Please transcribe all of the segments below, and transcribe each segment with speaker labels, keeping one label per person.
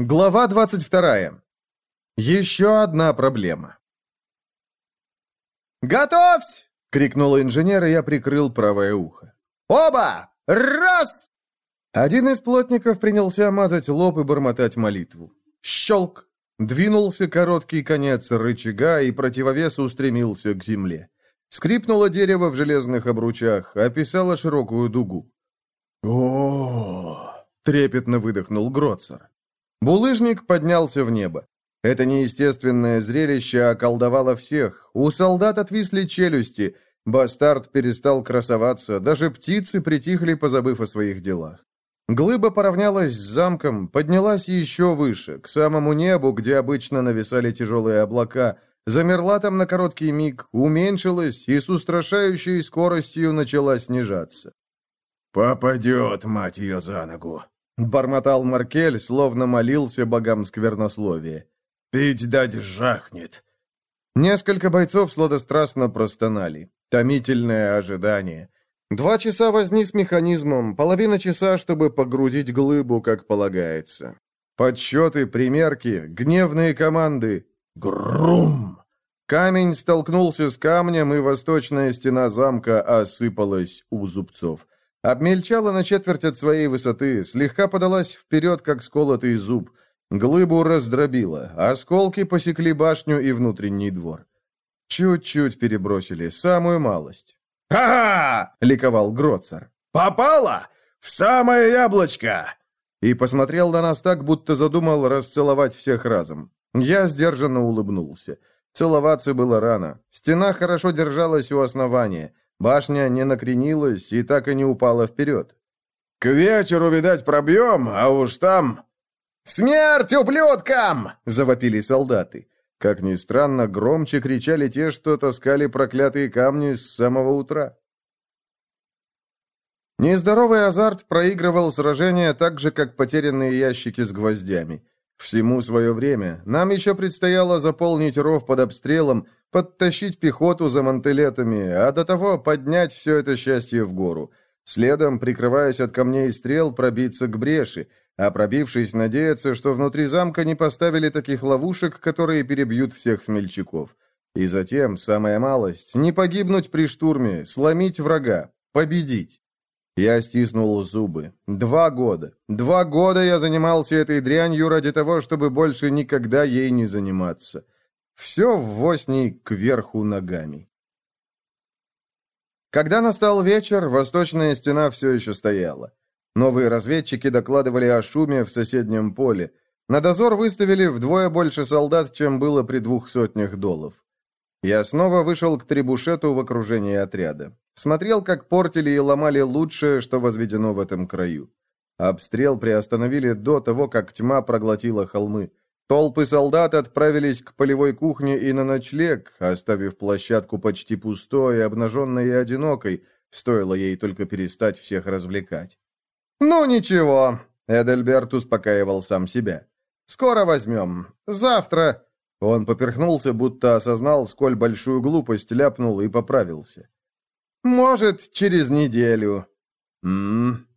Speaker 1: Глава 22. Еще одна проблема.
Speaker 2: «Готовься!»
Speaker 1: — крикнул инженер, и я прикрыл правое ухо.
Speaker 2: «Оба! Раз!»
Speaker 1: Один из плотников принялся мазать лоб и бормотать молитву. Щелк! Двинулся короткий конец рычага, и противовес устремился к земле. Скрипнуло дерево в железных обручах, описало широкую дугу. о трепетно выдохнул Гроцер. Булыжник поднялся в небо. Это неестественное зрелище околдовало всех. У солдат отвисли челюсти. Бастард перестал красоваться. Даже птицы притихли, позабыв о своих делах. Глыба поравнялась с замком, поднялась еще выше, к самому небу, где обычно нависали тяжелые облака, замерла там на короткий миг, уменьшилась и с устрашающей скоростью начала снижаться.
Speaker 3: «Попадет, мать ее, за ногу!»
Speaker 1: Бормотал Маркель, словно молился богам сквернословия.
Speaker 3: «Пить дать жахнет!»
Speaker 1: Несколько бойцов сладострастно простонали. Томительное ожидание. Два часа возни с механизмом, половина часа, чтобы погрузить глыбу, как полагается. Подсчеты, примерки, гневные команды. Грум! Камень столкнулся с камнем, и восточная стена замка осыпалась у зубцов. Обмельчала на четверть от своей высоты, слегка подалась вперед, как сколотый зуб. Глыбу раздробила, осколки посекли башню и внутренний двор. Чуть-чуть перебросили, самую малость.
Speaker 3: «Ха-ха!»
Speaker 1: — ликовал Гроцер.
Speaker 3: «Попало! В самое яблочко!»
Speaker 1: И посмотрел на нас так, будто задумал расцеловать всех разом. Я сдержанно улыбнулся. Целоваться было рано. Стена хорошо держалась у основания. Башня не накренилась и так и не упала вперед.
Speaker 3: «К вечеру, видать, пробьем, а уж там...»
Speaker 2: «Смерть ублюдкам!»
Speaker 1: — завопили солдаты. Как ни странно, громче кричали те, что таскали проклятые камни с самого утра. Нездоровый азарт проигрывал сражения так же, как потерянные ящики с гвоздями. Всему свое время. Нам еще предстояло заполнить ров под обстрелом, подтащить пехоту за мантелетами, а до того поднять все это счастье в гору. Следом, прикрываясь от камней и стрел, пробиться к бреши, а пробившись, надеяться, что внутри замка не поставили таких ловушек, которые перебьют всех смельчаков. И затем, самая малость, не погибнуть при штурме, сломить врага, победить. Я стиснул зубы. Два года. Два года я занимался этой дрянью ради того, чтобы больше никогда ей не заниматься. Все в восней кверху ногами. Когда настал вечер, восточная стена все еще стояла. Новые разведчики докладывали о шуме в соседнем поле. На дозор выставили вдвое больше солдат, чем было при двух сотнях долов. Я снова вышел к трибушету в окружении отряда. Смотрел, как портили и ломали лучшее, что возведено в этом краю. Обстрел приостановили до того, как тьма проглотила холмы. Толпы солдат отправились к полевой кухне и на ночлег, оставив площадку почти пустой, обнаженной и одинокой, стоило ей только перестать всех развлекать. «Ну ничего», — Эдельберт успокаивал сам себя. «Скоро возьмем. Завтра...» Он поперхнулся, будто осознал, сколь большую глупость ляпнул и поправился. «Может, через неделю». «М-м-м».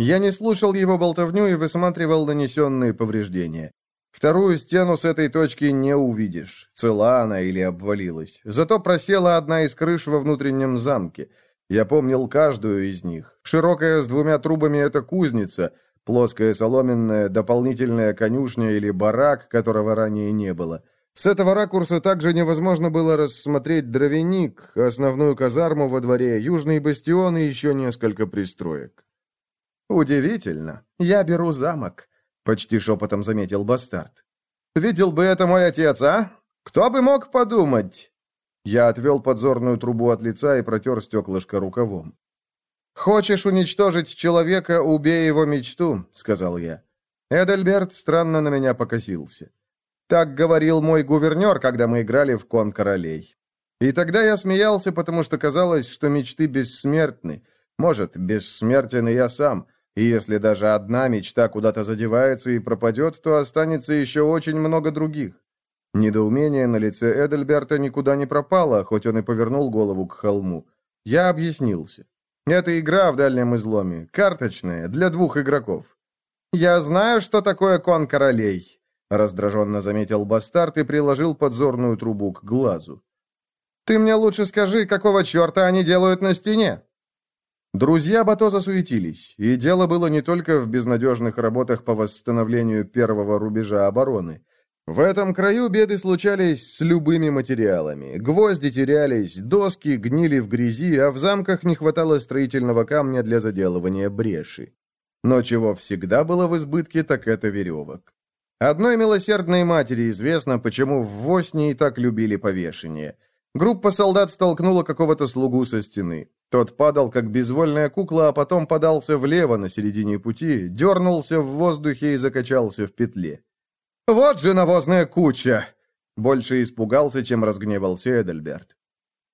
Speaker 1: Я не слушал его болтовню и высматривал нанесенные повреждения. Вторую стену с этой точки не увидишь, цела она или обвалилась. Зато просела одна из крыш во внутреннем замке. Я помнил каждую из них. Широкая с двумя трубами — это кузница, плоская соломенная, дополнительная конюшня или барак, которого ранее не было. С этого ракурса также невозможно было рассмотреть дровяник, основную казарму во дворе, южный бастион и еще несколько пристроек. «Удивительно. Я беру замок», — почти шепотом заметил бастард. «Видел бы это мой отец, а? Кто бы мог подумать?» Я отвел подзорную трубу от лица и протер стеклышко рукавом. «Хочешь уничтожить человека, убей его мечту», — сказал я. Эдельберт странно на меня покосился. Так говорил мой гувернер, когда мы играли в кон королей. И тогда я смеялся, потому что казалось, что мечты бессмертны. Может, бессмертен и я сам. И если даже одна мечта куда-то задевается и пропадет, то останется еще очень много других. Недоумение на лице Эдельберта никуда не пропало, хоть он и повернул голову к холму. Я объяснился. Это игра в дальнем изломе, карточная, для двух игроков. «Я знаю, что такое кон королей», — раздраженно заметил бастард и приложил подзорную трубу к глазу. «Ты мне лучше скажи, какого черта они делают на стене?» Друзья Бато засуетились, и дело было не только в безнадежных работах по восстановлению первого рубежа обороны. В этом краю беды случались с любыми материалами. Гвозди терялись, доски гнили в грязи, а в замках не хватало строительного камня для заделывания бреши. Но чего всегда было в избытке, так это веревок. Одной милосердной матери известно, почему в Воснии так любили повешение. Группа солдат столкнула какого-то слугу со стены. Тот падал, как безвольная кукла, а потом подался влево на середине пути, дернулся в воздухе и закачался в петле. «Вот же навозная куча!» Больше испугался, чем разгневался Эдельберт.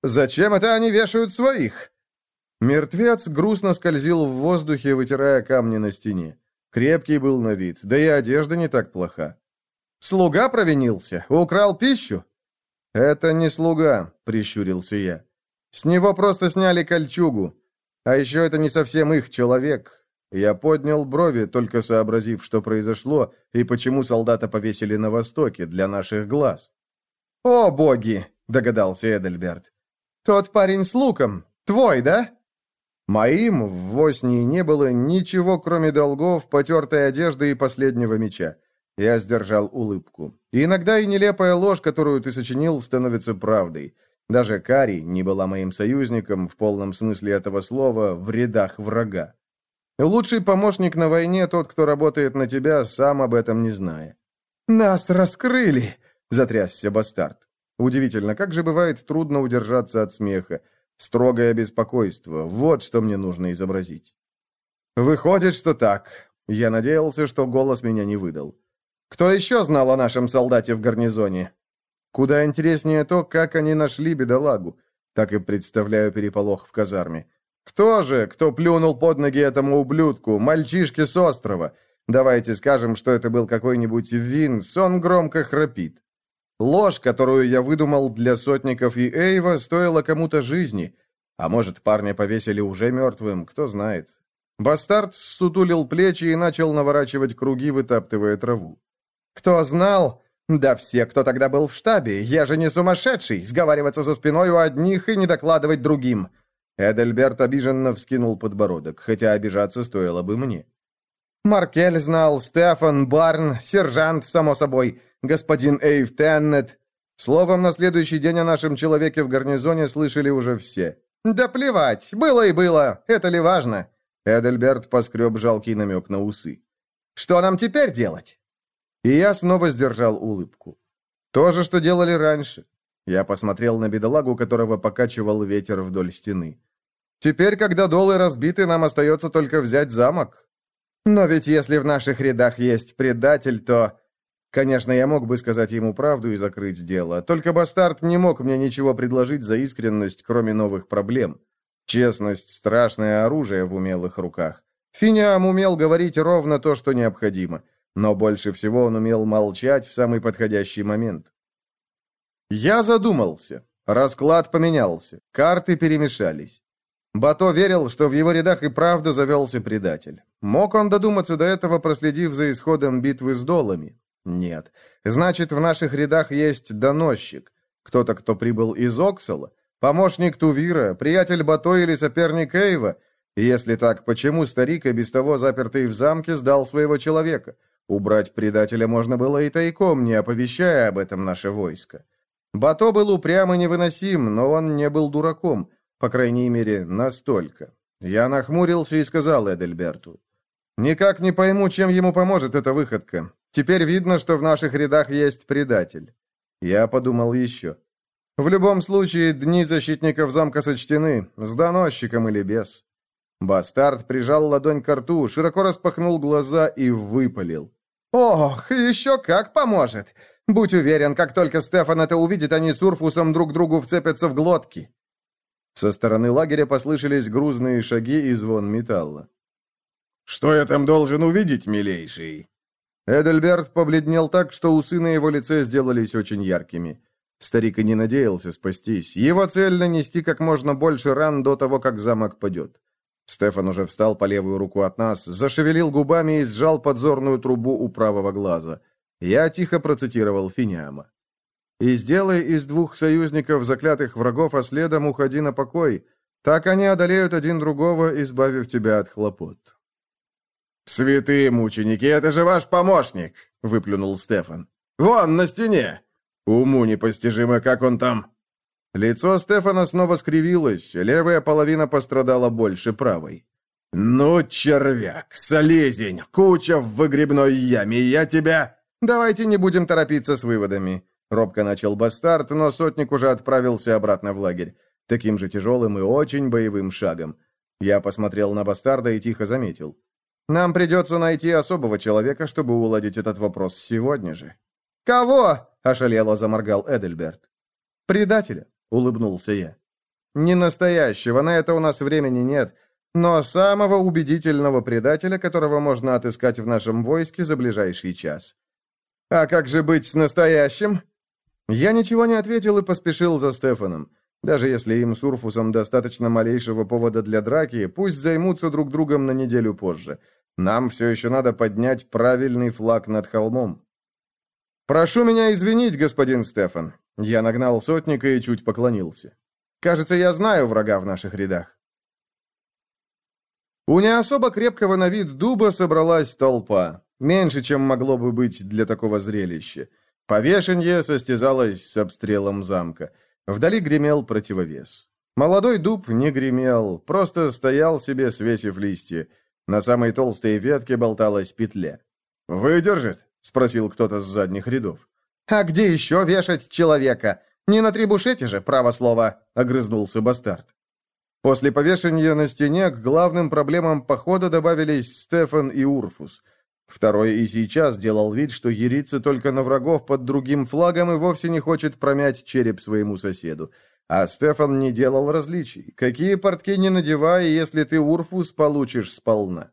Speaker 1: «Зачем это они вешают своих?» Мертвец грустно скользил в воздухе, вытирая камни на стене. Крепкий был на вид, да и одежда не так плоха. «Слуга провинился? Украл пищу?» «Это не слуга», — прищурился я. С него просто сняли кольчугу. А еще это не совсем их человек. Я поднял брови, только сообразив, что произошло, и почему солдата повесили на востоке, для наших глаз. «О, боги!» — догадался Эдельберт. «Тот парень с луком. Твой, да?» Моим в Воснии не было ничего, кроме долгов, потертой одежды и последнего меча. Я сдержал улыбку. иногда и нелепая ложь, которую ты сочинил, становится правдой. Даже Кари не была моим союзником в полном смысле этого слова в рядах врага. Лучший помощник на войне тот, кто работает на тебя, сам об этом не зная. «Нас раскрыли!» — затрясся бастард. Удивительно, как же бывает трудно удержаться от смеха. Строгое беспокойство — вот что мне нужно изобразить. «Выходит, что так. Я надеялся, что голос меня не выдал. Кто еще знал о нашем солдате в гарнизоне?» Куда интереснее то, как они нашли бедолагу. Так и представляю переполох в казарме. Кто же, кто плюнул под ноги этому ублюдку, мальчишке с острова? Давайте скажем, что это был какой-нибудь Винс, он громко храпит. Ложь, которую я выдумал для сотников и Эйва, стоила кому-то жизни. А может, парня повесили уже мертвым, кто знает. Бастард сутулил плечи и начал наворачивать круги, вытаптывая траву. «Кто знал, «Да все, кто тогда был в штабе. Я же не сумасшедший, сговариваться за спиной у одних и не докладывать другим». Эдельберт обиженно вскинул подбородок, хотя обижаться стоило бы мне. «Маркель знал, Стефан, Барн, сержант, само собой, господин Эйв Теннет. Словом, на следующий день о нашем человеке в гарнизоне слышали уже все. Да плевать, было и было, это ли важно?» Эдельберт поскреб жалкий намек на усы. «Что нам теперь делать?» И я снова сдержал улыбку. То же, что делали раньше. Я посмотрел на бедолагу, которого покачивал ветер вдоль стены. Теперь, когда долы разбиты, нам остается только взять замок. Но ведь если в наших рядах есть предатель, то... Конечно, я мог бы сказать ему правду и закрыть дело. Только бастард не мог мне ничего предложить за искренность, кроме новых проблем. Честность — страшное оружие в умелых руках. Финиам умел говорить ровно то, что необходимо — но больше всего он умел молчать в самый подходящий момент. Я задумался. Расклад поменялся. Карты перемешались. Бато верил, что в его рядах и правда завелся предатель. Мог он додуматься до этого, проследив за исходом битвы с долами? Нет. Значит, в наших рядах есть доносчик. Кто-то, кто прибыл из Оксала? Помощник Тувира? Приятель Бато или соперник Эйва? Если так, почему старик, и без того запертый в замке, сдал своего человека? Убрать предателя можно было и тайком, не оповещая об этом наше войско. Бато был упрям и невыносим, но он не был дураком, по крайней мере, настолько. Я нахмурился и сказал Эдельберту. «Никак не пойму, чем ему поможет эта выходка. Теперь видно, что в наших рядах есть предатель». Я подумал еще. «В любом случае, дни защитников замка сочтены, с доносчиком или без». Бастард прижал ладонь к рту, широко распахнул глаза и выпалил. «Ох, еще как поможет! Будь уверен, как только Стефан это увидит, они с Урфусом друг другу вцепятся в глотки!» Со стороны лагеря послышались грузные шаги и звон металла.
Speaker 3: «Что я там должен увидеть, милейший?»
Speaker 1: Эдельберт побледнел так, что усы на его лице сделались очень яркими. Старик и не надеялся спастись. Его цель — нанести как можно больше ран до того, как замок падет. Стефан уже встал по левую руку от нас, зашевелил губами и сжал подзорную трубу у правого глаза. Я тихо процитировал Финиама. «И сделай из двух союзников заклятых врагов, а следом уходи на покой. Так они одолеют один другого, избавив тебя от хлопот».
Speaker 3: «Святые мученики, это же ваш помощник!» — выплюнул Стефан. «Вон, на стене! Уму непостижимо, как он там...»
Speaker 1: Лицо Стефана снова скривилось, левая половина пострадала больше правой.
Speaker 3: «Ну, червяк, солезень, куча в выгребной яме, я тебя...»
Speaker 1: «Давайте не будем торопиться с выводами», — робко начал Бастард, но сотник уже отправился обратно в лагерь, таким же тяжелым и очень боевым шагом. Я посмотрел на Бастарда и тихо заметил. «Нам придется найти особого человека, чтобы уладить этот вопрос сегодня же».
Speaker 2: «Кого?»
Speaker 1: — ошалело заморгал Эдельберт. «Предателя», — улыбнулся я. «Не настоящего, на это у нас времени нет, но самого убедительного предателя, которого можно отыскать в нашем войске за ближайший час». «А как же быть с настоящим?» Я ничего не ответил и поспешил за Стефаном. Даже если им с Урфусом достаточно малейшего повода для драки, пусть займутся друг другом на неделю позже. Нам все еще надо поднять правильный флаг над холмом. «Прошу меня извинить, господин Стефан». Я нагнал сотника и чуть поклонился. «Кажется, я знаю врага в наших рядах». У не особо крепкого на вид дуба собралась толпа. Меньше, чем могло бы быть для такого зрелища. Повешенье состязалось с обстрелом замка. Вдали гремел противовес. Молодой дуб не гремел, просто стоял себе, свесив листья. На самой толстой ветке болталась петля. «Выдержит?» — спросил кто-то с задних рядов.
Speaker 2: «А где еще вешать человека? Не на трибушете же, право слово!» — огрызнулся бастард.
Speaker 1: После повешения на стене к главным проблемам похода добавились Стефан и Урфус. Второй и сейчас делал вид, что ерится только на врагов под другим флагом и вовсе не хочет промять череп своему соседу. А Стефан не делал различий. Какие портки не надевай, если ты Урфус, получишь сполна.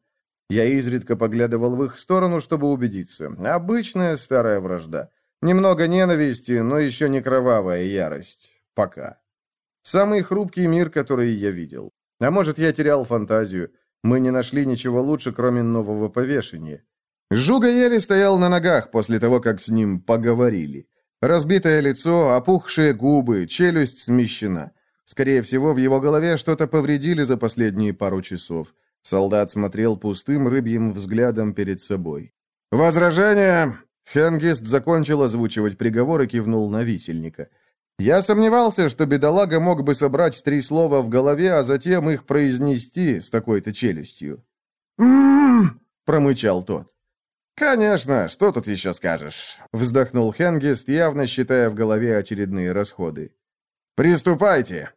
Speaker 1: Я изредка поглядывал в их сторону, чтобы убедиться. Обычная старая вражда. Немного ненависти, но еще не кровавая ярость. Пока. Самый хрупкий мир, который я видел. А может, я терял фантазию. Мы не нашли ничего лучше, кроме нового повешения. Жуга еле стоял на ногах после того, как с ним поговорили. Разбитое лицо, опухшие губы, челюсть смещена. Скорее всего, в его голове что-то повредили за последние пару часов. Солдат смотрел пустым рыбьим взглядом перед собой. «Возражение!» Хенгист закончил озвучивать приговор и кивнул на висельника. Я сомневался, что бедолага мог бы собрать три слова в голове, а затем их произнести с такой-то челюстью.
Speaker 2: «М-м-м!»
Speaker 1: промычал тот.
Speaker 3: «Конечно, что тут еще скажешь?» — вздохнул Хенгист, явно считая в голове очередные расходы. «Приступайте!»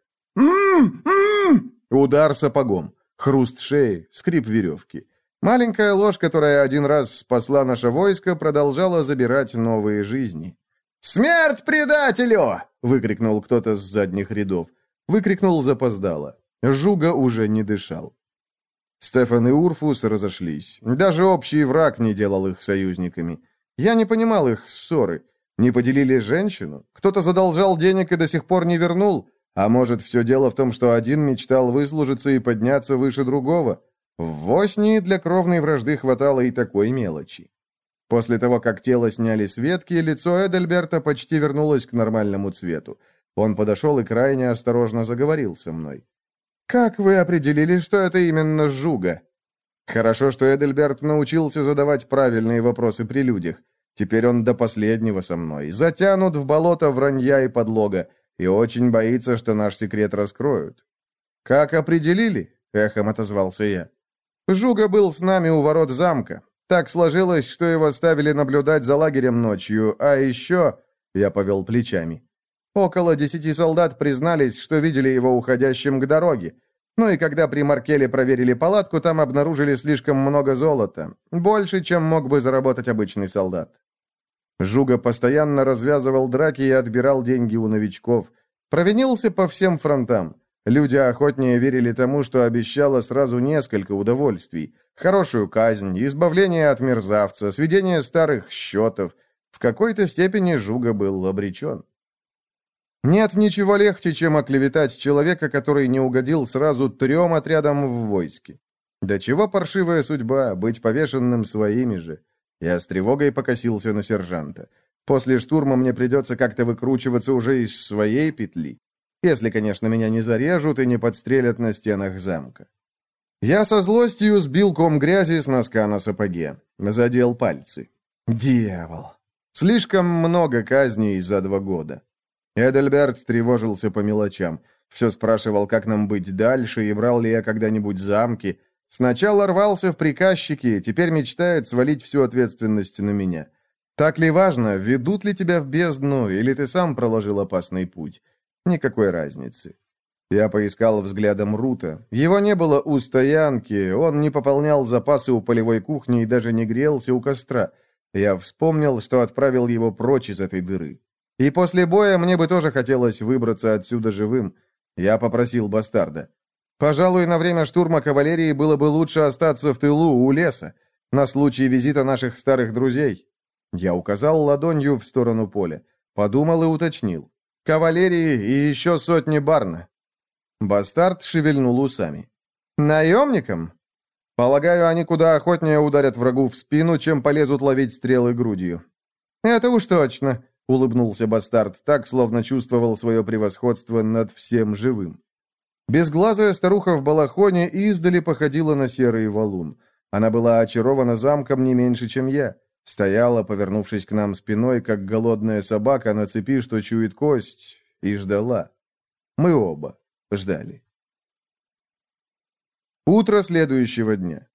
Speaker 1: Удар сапогом, хруст шеи, скрип веревки. Маленькая ложь, которая один раз спасла наше войско, продолжала забирать новые жизни.
Speaker 2: «Смерть предателю!»
Speaker 1: — выкрикнул кто-то с задних рядов. Выкрикнул запоздало. Жуга уже не дышал. Стефан и Урфус разошлись. Даже общий враг не делал их союзниками. Я не понимал их ссоры. Не поделили женщину? Кто-то задолжал денег и до сих пор не вернул? А может, все дело в том, что один мечтал выслужиться и подняться выше другого? В Воснии для кровной вражды хватало и такой мелочи. После того, как тело сняли с ветки, лицо Эдельберта почти вернулось к нормальному цвету. Он подошел и крайне осторожно заговорил со мной. «Как вы определили, что это именно жуга?» Хорошо, что Эдельберт научился задавать правильные вопросы при людях. Теперь он до последнего со мной. Затянут в болото вранья и подлога. И очень боится, что наш секрет раскроют. «Как определили?» — эхом отозвался я. «Жуга был с нами у ворот замка. Так сложилось, что его ставили наблюдать за лагерем ночью, а еще...» — я повел плечами. Около десяти солдат признались, что видели его уходящим к дороге. Ну и когда при Маркеле проверили палатку, там обнаружили слишком много золота. Больше, чем мог бы заработать обычный солдат. Жуга постоянно развязывал драки и отбирал деньги у новичков. Провинился по всем фронтам. Люди охотнее верили тому, что обещало сразу несколько удовольствий. Хорошую казнь, избавление от мерзавца, сведение старых счетов. В какой-то степени Жуга был обречен. Нет ничего легче, чем оклеветать человека, который не угодил сразу трем отрядам в войске. Да чего паршивая судьба, быть повешенным своими же. Я с тревогой покосился на сержанта. После штурма мне придется как-то выкручиваться уже из своей петли. Если, конечно, меня не зарежут и не подстрелят на стенах замка. Я со злостью сбил ком грязи с носка на сапоге. Задел пальцы. Дьявол. Слишком много казней за два года. Эдельберт тревожился по мелочам. Все спрашивал, как нам быть дальше, и брал ли я когда-нибудь замки. Сначала рвался в приказчики, теперь мечтает свалить всю ответственность на меня. Так ли важно, ведут ли тебя в бездну, или ты сам проложил опасный путь? Никакой разницы. Я поискал взглядом Рута. Его не было у стоянки, он не пополнял запасы у полевой кухни и даже не грелся у костра. Я вспомнил, что отправил его прочь из этой дыры. И после боя мне бы тоже хотелось выбраться отсюда живым. Я попросил бастарда. Пожалуй, на время штурма кавалерии было бы лучше остаться в тылу, у леса, на случай визита наших старых друзей. Я указал ладонью в сторону поля. Подумал и уточнил. Кавалерии и еще сотни барна. Бастард шевельнул усами. Наемникам? Полагаю, они куда охотнее ударят врагу в спину, чем полезут ловить стрелы грудью. Это уж точно. Улыбнулся бастард так, словно чувствовал свое превосходство над всем живым. Безглазая старуха в балахоне издали походила на серый валун. Она была очарована замком не меньше, чем я. Стояла, повернувшись к нам спиной, как голодная собака на цепи, что чует кость, и ждала. Мы оба ждали. Утро следующего дня.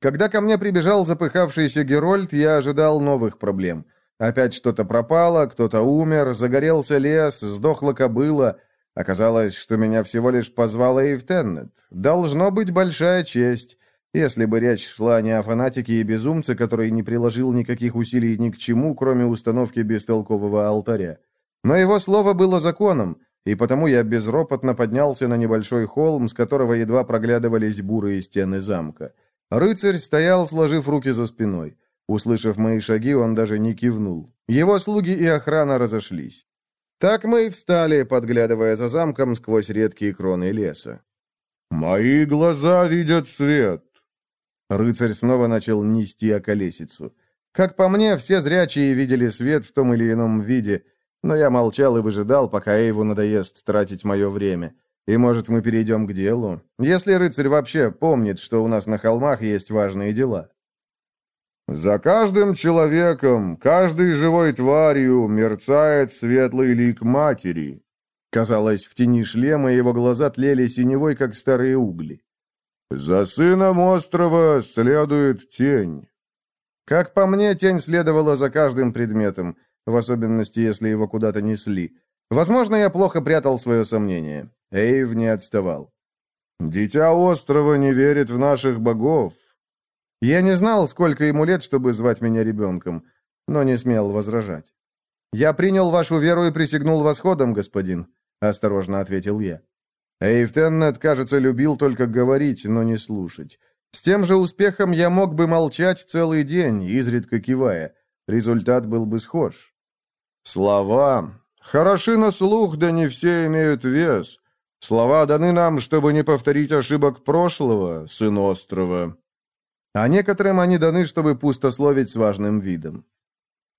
Speaker 1: Когда ко мне прибежал запыхавшийся Герольд, я ожидал новых проблем – Опять что-то пропало, кто-то умер, загорелся лес, сдохла кобыла. Оказалось, что меня всего лишь позвала Эйвтеннет. Должно быть большая честь, если бы речь шла не о фанатике и безумце, который не приложил никаких усилий ни к чему, кроме установки бестолкового алтаря. Но его слово было законом, и потому я безропотно поднялся на небольшой холм, с которого едва проглядывались бурые стены замка. Рыцарь стоял, сложив руки за спиной. Услышав мои шаги, он даже не кивнул. Его слуги и охрана разошлись. Так мы и встали, подглядывая за замком сквозь редкие кроны леса.
Speaker 3: «Мои глаза видят свет!»
Speaker 1: Рыцарь снова начал нести околесицу. Как по мне, все зрячие видели свет в том или ином виде, но я молчал и выжидал, пока Эйву надоест тратить мое время. И, может, мы перейдем к делу, если рыцарь вообще помнит, что у нас на холмах есть важные дела.
Speaker 3: За каждым человеком, каждой живой тварью мерцает светлый лик матери.
Speaker 1: Казалось, в тени шлема его глаза тлели синевой, как старые угли.
Speaker 3: За сыном острова следует тень.
Speaker 1: Как по мне, тень следовала за каждым предметом, в особенности, если его куда-то несли. Возможно, я плохо прятал свое сомнение. Эйв не отставал.
Speaker 3: «Дитя острова не верит в наших богов.
Speaker 1: Я не знал, сколько ему лет, чтобы звать меня ребенком, но не смел возражать. «Я принял вашу веру и присягнул восходом, господин», — осторожно ответил я. Эйфтеннет, кажется, любил только говорить, но не слушать. С тем же успехом я мог бы молчать целый день, изредка кивая. Результат был бы схож.
Speaker 3: «Слова. Хороши на слух, да не все имеют вес. Слова даны нам, чтобы не повторить ошибок прошлого, сын острова
Speaker 1: а некоторым они даны, чтобы пустословить с важным видом.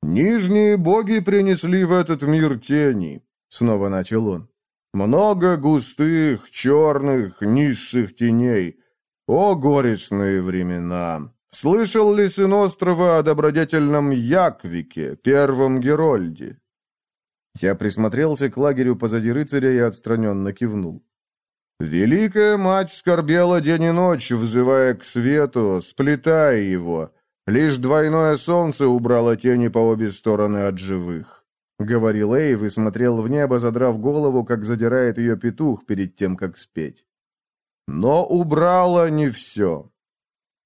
Speaker 3: «Нижние боги принесли в этот мир тени», — снова начал он. «Много густых, черных, низших теней. О, горестные времена! Слышал ли сын острова о добродетельном Яквике, первом Герольде?»
Speaker 1: Я присмотрелся к лагерю позади рыцаря и отстраненно кивнул.
Speaker 3: Великая мать скорбела день и ночь, взывая к свету, сплетая его. Лишь двойное солнце убрало тени по обе стороны от живых.
Speaker 1: Говорил Эйв и смотрел в небо, задрав голову, как задирает ее петух перед тем, как спеть.
Speaker 3: Но убрало не все.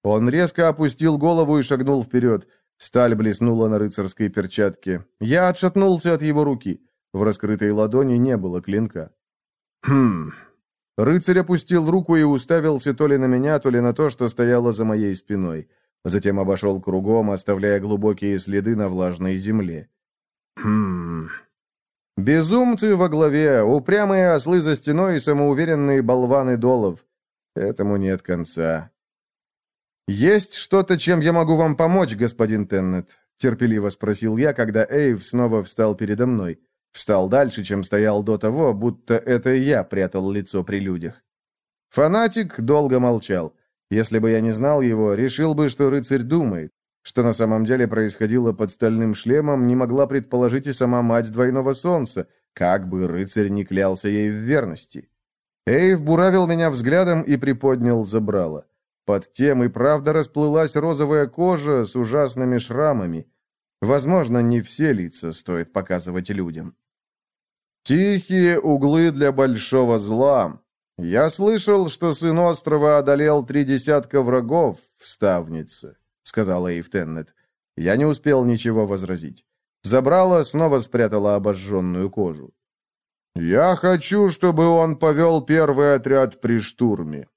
Speaker 1: Он резко опустил голову и шагнул вперед. Сталь блеснула на рыцарской перчатке. Я отшатнулся от его руки. В раскрытой ладони не было клинка. «Хм...» Рыцарь опустил руку и уставился то ли на меня, то ли на то, что стояло за моей спиной. Затем обошел кругом, оставляя глубокие следы на влажной земле. «Хм...» Безумцы во главе, упрямые ослы за стеной и самоуверенные болваны долов. Этому нет конца. «Есть что-то, чем я могу вам помочь, господин Теннет?» — терпеливо спросил я, когда Эйв снова встал передо мной. Встал дальше, чем стоял до того, будто это я прятал лицо при людях. Фанатик долго молчал. Если бы я не знал его, решил бы, что рыцарь думает. Что на самом деле происходило под стальным шлемом, не могла предположить и сама мать двойного солнца, как бы рыцарь не клялся ей в верности. Эйв буравил меня взглядом и приподнял забрало. Под тем и правда расплылась розовая кожа с ужасными шрамами. Возможно, не все лица стоит показывать людям. «Тихие углы для большого зла. Я слышал, что сын острова одолел три десятка врагов в ставнице», — сказала Эйв Теннет. Я не успел ничего возразить. Забрала, снова спрятала обожженную кожу. «Я хочу, чтобы он повел первый отряд при штурме».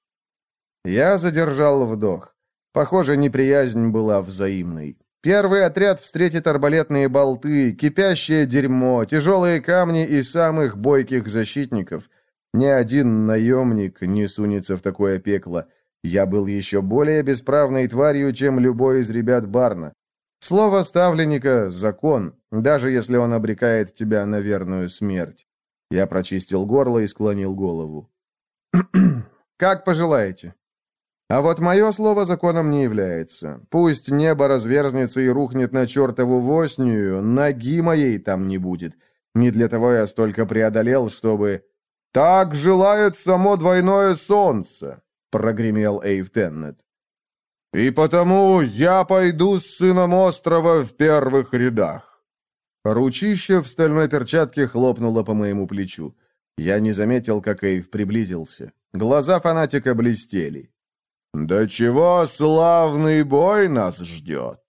Speaker 1: Я задержал вдох. Похоже, неприязнь была взаимной. Первый отряд встретит арбалетные болты, кипящее дерьмо, тяжелые камни и самых бойких защитников. Ни один наемник не сунется в такое пекло. Я был еще более бесправной тварью, чем любой из ребят Барна. Слово ставленника — закон, даже если он обрекает тебя на верную смерть. Я прочистил горло и склонил голову. «Как пожелаете». А вот мое слово законом не является. Пусть небо разверзнется и рухнет на чертову воснию, ноги моей там не будет. Не для того я столько преодолел, чтобы... «Так желает само двойное солнце», — прогремел Эйв Теннет. «И потому я пойду с сыном острова в первых рядах». Ручище в стальной перчатке хлопнуло по моему плечу. Я не заметил, как Эйв приблизился. Глаза фанатика блестели. «Да чего славный бой нас ждет!»